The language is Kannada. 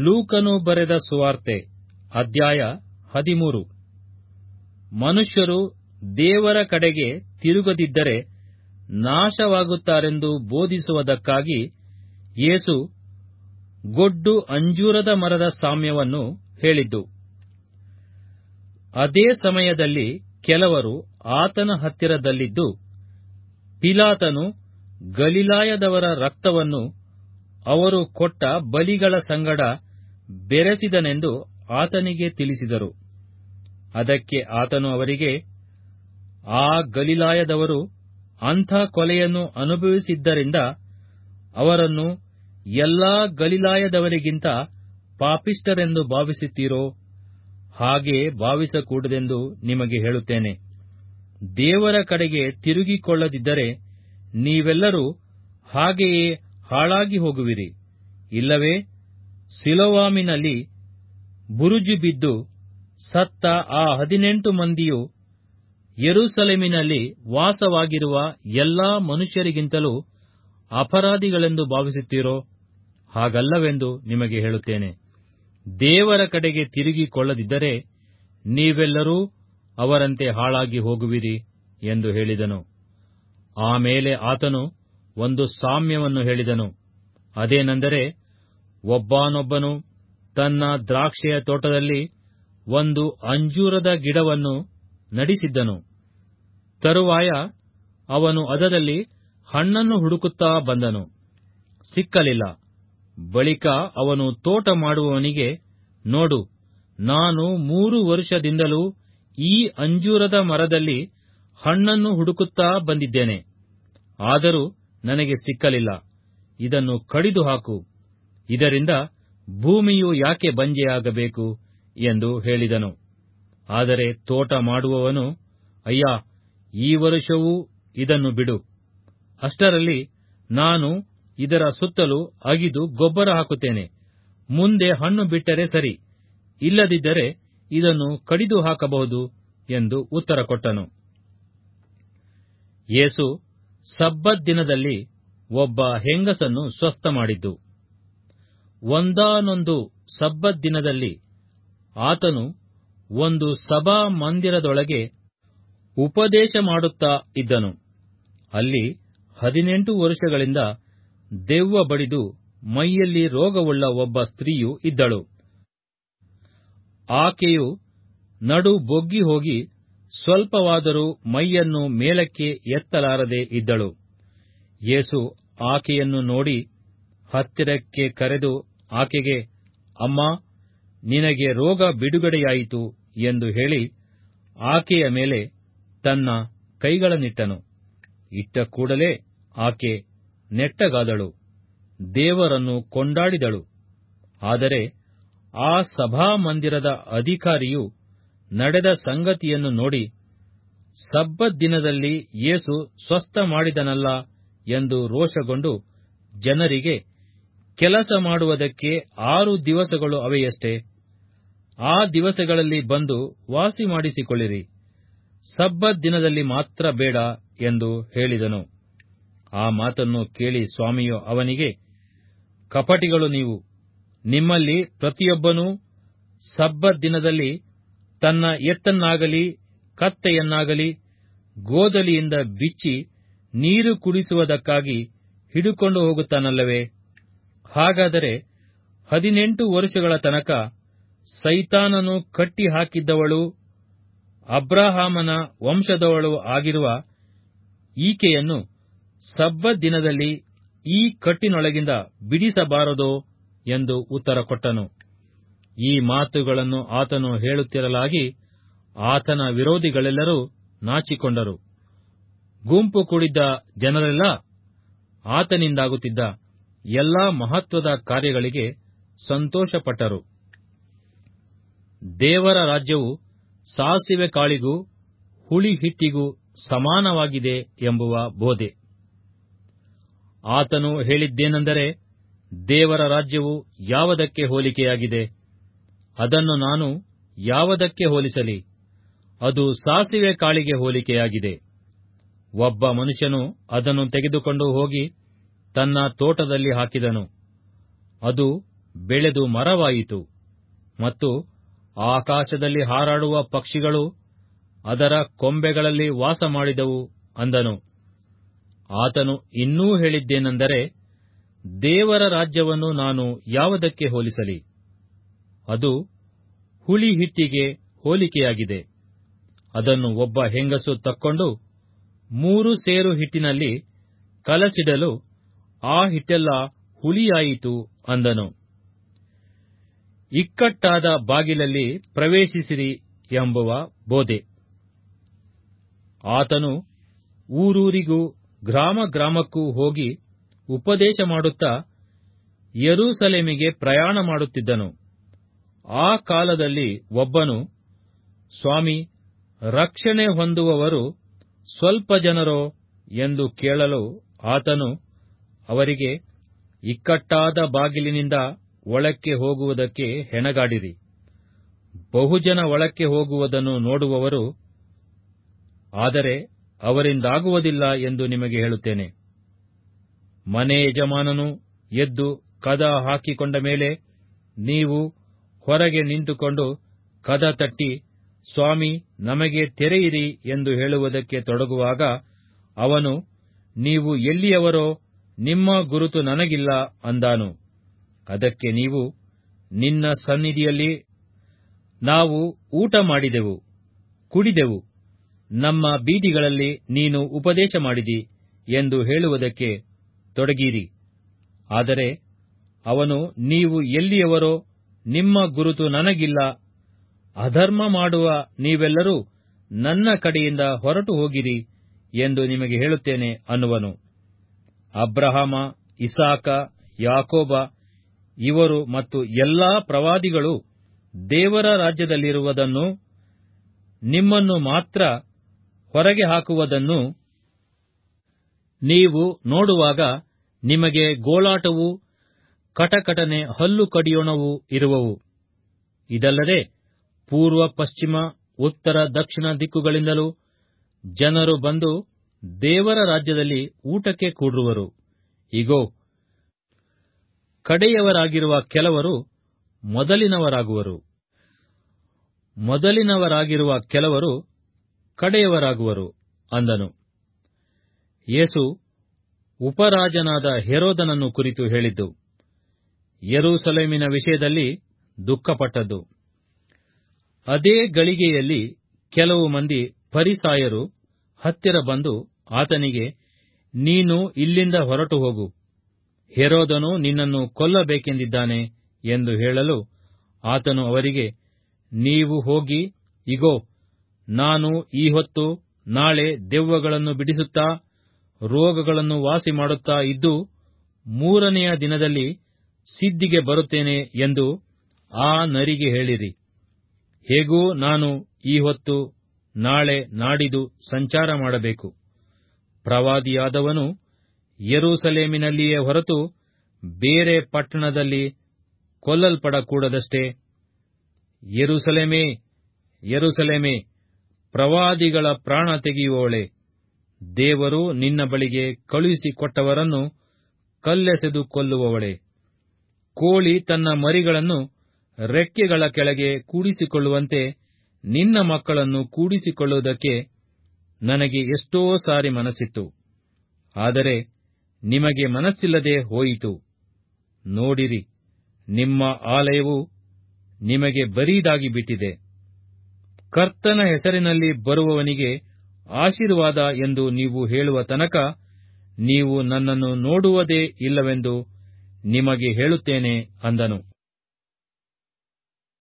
ಲೂಕನು ಬರೆದ ಸುವಾರ್ತೆ, ಅಧ್ಯಾಯ ಹದಿಮೂರು. ಮನುಷ್ಯರು ದೇವರ ಕಡೆಗೆ ತಿರುಗದಿದ್ದರೆ ನಾಶವಾಗುತ್ತಾರೆಂದು ಬೋಧಿಸುವುದಕ್ಕಾಗಿ ಯೇಸು ಗೊಡ್ಡು ಅಂಜೂರದ ಮರದ ಸಾಮ್ಯವನ್ನು ಹೇಳಿದ್ದು. ಅದೇ ಸಮಯದಲ್ಲಿ ಕೆಲವರು ಆತನ ಹತ್ತಿರದಲ್ಲಿದ್ದು, ಪಿಲಾತನು ಗಲಿಲಾಯದವರ ರಕ್ತವನ್ನು ಅವರು ಕೊಟ್ಟ ಬಲಿಗಳ ಸಂಗಡ ಬೆರೆಸಿದನೆಂದು ಆತನಿಗೆ ತಿಳಿಸಿದರು. ಅದಕ್ಕೆ ಆತನು ಅವರಿಗೆ, ಆ ಗಲಿಲಾಯದವರು ಅಂಥ ಕೊಲೆಯನ್ನು ಅನುಭವಿಸಿದ್ದರಿಂದ ಅವರನ್ನು ಎಲ್ಲಾ ಗಲಿಲಾಯದವರಿಗಿಂತ ಪಾಪಿಷ್ಠರೆಂದು ಭಾವಿಸುತ್ತೀರೋ, ಹಾಗೆ ಭಾವಿಸಕೂಡದೆಂದು ನಿಮಗೆ ಹೇಳುತ್ತೇನೆ. ದೇವರ ಕಡೆಗೆ ತಿರುಗಿಕೊಳ್ಳದಿದ್ದರೆ ನೀವೆಲ್ಲರೂ ಹಾಗೆಯೇ ಹಾಳಾಗಿ ಹೋಗುವಿರಿ. ಇಲ್ಲವೇ ಸಿಲೋವಾಮಿನಲ್ಲಿ ಬುರುಜು ಬಿದ್ದು ಸತ್ತ ಆ ಹದಿನೆಂಟು ಮಂದಿಯು ಯೆರೂಸಲೇಮಿನಲ್ಲಿ ವಾಸವಾಗಿರುವ ಎಲ್ಲಾ ಮನುಷ್ಯರಿಗಿಂತಲೂ ಅಪರಾಧಿಗಳೆಂದು ಭಾವಿಸುತ್ತೀರೋ ಹಾಗಲ್ಲವೆಂದು ನಿಮಗೆ ಹೇಳುತ್ತೇನೆ. ದೇವರ ಕಡೆಗೆ ತಿರುಗಿಕೊಳ್ಳದಿದ್ದರೆ ನೀವೆಲ್ಲರೂ ಅವರಂತೆ ಹಾಳಾಗಿ ಹೋಗುವಿರಿ ಎಂದು ಹೇಳಿದನು. ಆಮೇಲೆ ಆತನು ಒಂದು ಸಾಮ್ಯವನ್ನು ಹೇಳಿದನು. ಅದೇನೆಂದರೆ ಒಬ್ಬಾನೊಬ್ಬನು ತನ್ನ ದ್ರಾಕ್ಷೆಯ ತೋಟದಲ್ಲಿ ಒಂದು ಅಂಜೂರದ ಗಿಡವನ್ನು ನಡೆಸಿದ್ದನು. ತರುವಾಯ ಅವನು ಅದರಲ್ಲಿ ಹಣ್ಣನ್ನು ಹುಡುಕುತ್ತಾ ಬಂದನು. ಸಿಕ್ಕಲಿಲ್ಲ. ಬಳಿಕ ಅವನು ತೋಟ ಮಾಡುವವನಿಗೆ, ನೋಡು, ನಾನು ಮೂರು ವರ್ಷದಿಂದಲೂ ಈ ಅಂಜೂರದ ಮರದಲ್ಲಿ ಹಣ್ಣನ್ನು ಹುಡುಕುತ್ತಾ ಬಂದಿದ್ದೇನೆ. ಆದರೂ ನನಗೆ ಸಿಕ್ಕಲಿಲ್ಲ. ಇದನ್ನು ಕಡಿದು ಹಾಕು ಇದರಿಂದ ಭೂಮಿಯು ಯಾಕೆ ಬಂಜೆಯಾಗಬೇಕು ಎಂದು ಹೇಳಿದನು. ಆದರೆ ತೋಟ ಮಾಡುವವನು, ಅಯ್ಯ, ಈ ವರುಷವೂ ಇದನ್ನು ಬಿಡು. ಅಷ್ಟರಲ್ಲಿ ನಾನು ಇದರ ಸುತ್ತಲೂ ಅಗಿದು ಗೊಬ್ಬರ ಹಾಕುತ್ತೇನೆ. ಮುಂದೆ ಹಣ್ಣು ಬಿಟ್ಟರೆ ಸರಿ, ಇಲ್ಲದಿದ್ದರೆ ಇದನ್ನು ಕಡಿದು ಹಾಕಬಹುದು ಎಂದು ಉತ್ತರ ಕೊಟ್ಟನು. ಯೇಸು ಸಬ್ಬತ್ ದಿನದಲ್ಲಿ ಒಬ್ಬ ಹೆಂಗಸನ್ನು ಸ್ವಸ್ಥ ಮಾಡಿದ್ದು ಒಂದಾನೊಂದು ಸಬ್ಬತ್ ದಿನದಲ್ಲಿ ಆತನು ಒಂದು ಸಭಾ ಮಂದಿರದೊಳಗೆ ಉಪದೇಶ ಮಾಡುತ್ತಾ ಇದ್ದನು. ಅಲ್ಲಿ ಹದಿನೆಂಟು ವರ್ಷಗಳಿಂದ ದೆವ್ವ ಬಡಿದು ಮೈಯಲ್ಲಿ ರೋಗವುಳ್ಳ ಒಬ್ಬ ಸ್ತ್ರೀಯು ಇದ್ದಳು. ಆಕೆಯು ನಡು ಬೊಗ್ಗಿ ಹೋಗಿ ಸ್ವಲ್ಪವಾದರೂ ಮೈಯನ್ನು ಮೇಲಕ್ಕೆ ಎತ್ತಲಾರದೆ ಇದ್ದಳು. ಯೇಸು ಆಕೆಯನ್ನು ನೋಡಿ ಹತ್ತಿರಕ್ಕೆ ಕರೆದು ಆಕೆಗೆ, ಅಮ್ಮ, ನಿನಗೆ ರೋಗ ಬಿಡುಗಡೆಯಾಯಿತು ಎಂದು ಹೇಳಿ ಆಕೆಯ ಮೇಲೆ ತನ್ನ ಕೈಗಳನ್ನಿಟ್ಟನು. ಇಟ್ಟ ಕೂಡಲೇ ಆಕೆ ನೆಟ್ಟಗಾದಳು. ದೇವರನ್ನು ಕೊಂಡಾಡಿದಳು. ಆದರೆ ಆ ಸಭಾ ಮಂದಿರದ ಅಧಿಕಾರಿಯು ನಡೆದ ಸಂಗತಿಯನ್ನು ನೋಡಿ ಸಬ್ಬ ದಿನದಲ್ಲಿ ಯೇಸು ಸ್ವಸ್ಥ ಮಾಡಿದನಲ್ಲ ಎಂದು ರೋಷಗೊಂಡು ಜನರಿಗೆ ಕೆಲಸ ಮಾಡುವುದಕ್ಕೆ ಆರು ದಿವಸಗಳು ಅವೆಯಷ್ಟೇ? ಆ ದಿವಸಗಳಲ್ಲಿ ಬಂದು ವಾಸಿ ಮಾಡಿಸಿಕೊಳ್ಳಿರಿ. ಸಬ್ಬ ದಿನದಲ್ಲಿ ಮಾತ್ರ ಬೇಡ ಎಂದು ಹೇಳಿದನು. ಆ ಮಾತನ್ನು ಕೇಳಿ ಸ್ವಾಮಿಯು ಅವನಿಗೆ, ಕಪಟಿಗಳು ನೀವು, ನಿಮ್ಮಲ್ಲಿ ಪ್ರತಿಯೊಬ್ಬನೂ ಸಬ್ಬ ದಿನದಲ್ಲಿ ತನ್ನ ಎತ್ತನ್ನಾಗಲಿ, ಕತ್ತೆಯನ್ನಾಗಲಿ, ಗೋದಲಿಯಿಂದ ಬಿಚ್ಚಿ ನೀರು ಕುಡಿಸುವುದಕ್ಕಾಗಿ ಹಿಡುಕೊಂಡು ಹೋಗುತ್ತಾನಲ್ಲವೇ? ಹಾಗಾದರೆ ಹದಿನೆಂಟು ವರ್ಷಗಳ ತನಕ ಸೈತಾನನು ಕಟ್ಟಿ ಹಾಕಿದ್ದವಳು ಅಬ್ರಹಾಮನ ವಂಶದವಳು ಆಗಿರುವ ಈಕೆಯನ್ನು ಸಬ್ಬ ದಿನದಲ್ಲಿ ಈ ಕಟ್ಟಿನೊಳಗಿಂದ ಬಿಡಿಸಬಾರದೋ ಎಂದು ಉತ್ತರ ಕೊಟ್ಟನು. ಈ ಮಾತುಗಳನ್ನು ಆತನು ಹೇಳುತ್ತಿರಲಾಗಿ ಆತನ ವಿರೋಧಿಗಳೆಲ್ಲರೂ ನಾಚಿಕೊಂಡರು. ಗುಂಪು ಕೂಡಿದ್ದ ಜನರೆಲ್ಲ ಆತನಿಂದಾಗುತ್ತಿದ್ದ. ಎಲ್ಲಾ ಮಹತ್ವದ ಕಾರ್ಯಗಳಿಗೆ ಸಂತೋಷಪಟ್ಟರು. ದೇವರ ರಾಜ್ಯವು ಸಾಸಿವೆ ಕಾಳಿಗೂ, ಹುಳಿ ಹಿಟ್ಟಿಗೂ ಸಮಾನವಾಗಿದೆ ಎಂಬುವ ಬೋಧೆ. ಆತನು ಹೇಳಿದ್ದೇನೆಂದರೆ, ದೇವರ ರಾಜ್ಯವು ಯಾವದಕ್ಕೆ ಹೋಲಿಕೆಯಾಗಿದೆ? ಅದನ್ನು ನಾನು ಯಾವದಕ್ಕೆ ಹೋಲಿಸಲಿ? ಅದು ಸಾಸಿವೆ ಕಾಳಿಗೆ ಹೋಲಿಕೆಯಾಗಿದೆ. ಒಬ್ಬ ಮನುಷ್ಯನು ಅದನ್ನು ತೆಗೆದುಕೊಂಡು ಹೋಗಿ ತನ್ನ ತೋಟದಲ್ಲಿ ಹಾಕಿದನು. ಅದು ಬೆಳೆದು ಮರವಾಯಿತು ಮತ್ತು ಆಕಾಶದಲ್ಲಿ ಹಾರಾಡುವ ಪಕ್ಷಿಗಳು ಅದರ ಕೊಂಬೆಗಳಲ್ಲಿ ವಾಸ ಮಾಡಿದವು ಅಂದನು. ಆತನು ಇನ್ನೂ ಹೇಳಿದ್ದೇನೆಂದರೆ, ದೇವರ ರಾಜ್ಯವನ್ನು ನಾನು ಯಾವುದಕ್ಕೆ ಹೋಲಿಸಲಿ? ಅದು ಹುಳಿ ಹಿಟ್ಟಿಗೆ ಹೋಲಿಕೆಯಾಗಿದೆ. ಅದನ್ನು ಒಬ್ಬ ಹೆಂಗಸು ತಕ್ಕೊಂಡು ಮೂರು ಸೇರು ಹಿಟ್ಟಿನಲ್ಲಿ ಕಲಸಿಡಲು ಆ ಹಿಟ್ಟೆಲ್ಲ ಹುಲಿಯಾಯಿತು ಅಂದನು. ಇಕ್ಕಟ್ಟಾದ ಬಾಗಿಲಲ್ಲಿ ಪ್ರವೇಶಿಸಿರಿ ಎಂಬುವ ಬೋಧೆ. ಆತನು ಊರೂರಿಗೂ ಗ್ರಾಮ ಗ್ರಾಮಕ್ಕೂ ಹೋಗಿ ಉಪದೇಶ ಮಾಡುತ್ತಾ ಯರೂಸಲೇಮಿಗೆ ಪ್ರಯಾಣ ಮಾಡುತ್ತಿದ್ದನು. ಆ ಕಾಲದಲ್ಲಿ ಒಬ್ಬನು, ಸ್ವಾಮಿ, ರಕ್ಷಣೆ ಹೊಂದುವವರು ಸ್ವಲ್ಪ ಜನರೋ? ಎಂದು ಕೇಳಲು ಆತನು ಅವರಿಗೆ ಇಕ್ಕಟ್ಟಾದ ಬಾಗಿಲಿನಿಂದ ಒಳಕ್ಕೆ ಹೋಗುವುದಕ್ಕೆ ಹೆಣಗಾಡಿರಿ. ಬಹುಜನ ಒಳಕ್ಕೆ ಹೋಗುವುದನ್ನು ನೋಡುವವರು ಆದರೆ ಅವರಿಂದಾಗುವುದಿಲ್ಲ ಎಂದು ನಿಮಗೆ ಹೇಳುತ್ತೇನೆ. ಮನೆ ಯಜಮಾನನು ಎದ್ದು ಕದ ಹಾಕಿಕೊಂಡ ಮೇಲೆ ನೀವು ಹೊರಗೆ ನಿಂತುಕೊಂಡು ಕದ ತಟ್ಟಿ, ಸ್ವಾಮಿ, ನಮಗೆ ತೆರೆಯಿರಿ ಎಂದು ಹೇಳುವುದಕ್ಕೆ ತೊಡಗುವಾಗ ಅವನು, ನೀವು ಎಲ್ಲಿಯವರೋ ನಿಮ್ಮ ಗುರುತು ನನಗಿಲ್ಲ ಅಂದಾನು. ಅದಕ್ಕೆ ನೀವು ನಿನ್ನ ಸನ್ನಿಧಿಯಲ್ಲಿ ನಾವು ಊಟ ಮಾಡಿದೆವು, ಕುಡಿದೆವು. ನಮ್ಮ ಬೀದಿಗಳಲ್ಲಿ ನೀನು ಉಪದೇಶ ಮಾಡಿದಿ ಎಂದು ಹೇಳುವುದಕ್ಕೆ ತೊಡಗಿರಿ. ಆದರೆ ಅವನು ನೀವು ಎಲ್ಲಿಯವರೋ ನಿಮ್ಮ ಗುರುತು ನನಗಿಲ್ಲ. ಅಧರ್ಮ ಮಾಡುವ ನೀವೆಲ್ಲರೂ ನನ್ನ ಕಡೆಯಿಂದ ಹೊರಟು ಹೋಗಿರಿ ಎಂದು ನಿಮಗೆ ಹೇಳುತ್ತೇನೆ ಅನ್ನುವನು. ಅಬ್ರಹಾಮ, ಇಸಾಕ, ಯಾಕೋಬ, ಇವರು ಮತ್ತು ಎಲ್ಲಾ ಪ್ರವಾದಿಗಳು ದೇವರ ರಾಜ್ಯದಲ್ಲಿರುವುದನ್ನು, ನಿಮ್ಮನ್ನು ಮಾತ್ರ ಹೊರಗೆ ಹಾಕುವುದನ್ನು ನೀವು ನೋಡುವಾಗ ನಿಮಗೆ ಗೋಳಾಟವು ಕಟಕಟನೆ ಹಲ್ಲು ಕಡಿಯೋಣವು ಇರುವವು. ಇದಲ್ಲದೆ ಪೂರ್ವ, ಪಶ್ಚಿಮ, ಉತ್ತರ, ದಕ್ಷಿಣ ದಿಕ್ಕುಗಳಿಂದಲೂ ಜನರು ಬಂದು ದೇವರ ರಾಜ್ಯದಲ್ಲಿ ಊಟಕ್ಕೆ ಕೂಡುವರು ಇಗೋ, ಕಡೆಯವರಾಗಿರುವ ಕೆಲವರು ಮೊದಲಿನವರಾಗುವರು. ಮೊದಲಿನವರಾಗಿರುವ ಕೆಲವರು ಕಡೆಯವರಾಗುವರು ಅಂದನು. ಯೇಸು ಉಪರಾಜನಾದ ಹೆರೋದನನ್ನು ಕುರಿತು ಹೇಳಿದ್ದು, ಯರೂಸಲೇಮಿನ ವಿಷಯದಲ್ಲಿ ದುಃಖಪಟ್ಟದ್ದು. ಅದೇ ಗಳಿಗೆಯಲ್ಲಿ ಕೆಲವು ಮಂದಿ ಪರಿಸಾಯರು ಹತ್ತಿರ ಬಂದು ಆತನಿಗೆ, ನೀನು ಇಲ್ಲಿಂದ ಹೊರಟು ಹೋಗು. ಹೆರೋದನು ನಿನ್ನನ್ನು ಕೊಲ್ಲಬೇಕೆಂದಿದ್ದಾನೆ ಎಂದು ಹೇಳಲು ಆತನು ಅವರಿಗೆ, ನೀವು ಹೋಗಿ, ಇಗೋ, ನಾನು ಈ ಹೊತ್ತು ನಾಳೆ ದೆವ್ವಗಳನ್ನು ಬಿಡಿಸುತ್ತಾ, ರೋಗಗಳನ್ನು ವಾಸಿ ಮಾಡುತ್ತಾ ಇದ್ದು, ಮೂರನೆಯ ದಿನದಲ್ಲಿ ಸಿದ್ಧಿಗೆ ಬರುತ್ತೇನೆ ಎಂದು ಆ ನರಿಗೆ ಹೇಳಿರಿ. ಹೇಗೂ ನಾನು ಈ ಹೊತ್ತು ನಾಳೆ ನಾಡಿದು ಸಂಚಾರ ಮಾಡಬೇಕು. ಪ್ರವಾದಿಯಾದವನು ಯರೂಸಲೇಮಿನಲ್ಲಿಯೇ ಹೊರತು ಬೇರೆ ಪಟ್ಟಣದಲ್ಲಿ ಕೊಲ್ಲಲ್ಪಡಕೂಡದಷ್ಟೇ. ಯರುಸಲೇಮೇ ಯರುಸಲೇಮೇ, ಪ್ರವಾದಿಗಳ ಪ್ರಾಣ ತೆಗೆಯುವವಳೆ. ದೇವರು ನಿನ್ನ ಬಳಿಗೆ ಕಳುಹಿಸಿಕೊಟ್ಟವರನ್ನು ಕಲ್ಲೆಸೆದು ಕೊಲ್ಲುವವಳೆ. ಕೋಳಿ ತನ್ನ ಮರಿಗಳನ್ನು ರೆಕ್ಕೆಗಳ ಕೆಳಗೆ ಕೂಡಿಸಿಕೊಳ್ಳುವಂತೆ ನಿನ್ನ ಮಕ್ಕಳನ್ನು ಕೂಡಿಸಿಕೊಳ್ಳುವುದಕ್ಕೆ ನನಗೆ ಎಷ್ಟೋ ಸಾರಿ ಮನಸ್ಸಿತ್ತು. ಆದರೆ ನಿಮಗೆ ಮನಸ್ಸಿಲ್ಲದೆ ಹೋಯಿತು. ನೋಡಿರಿ, ನಿಮ್ಮ ಆಲಯವು ನಿಮಗೆ ಬರೀದಾಗಿ ಬಿಟ್ಟಿದೆ. ಕರ್ತನ ಹೆಸರಿನಲ್ಲಿ ಬರುವವನಿಗೆ ಆಶೀರ್ವಾದ ಎಂದು ನೀವು ಹೇಳುವ ತನಕ ನೀವು ನನ್ನನ್ನು ನೋಡುವುದೇ ಇಲ್ಲವೆಂದು ನಿಮಗೆ ಹೇಳುತ್ತೇನೆ ಅಂದನು.